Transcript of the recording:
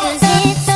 Cause it's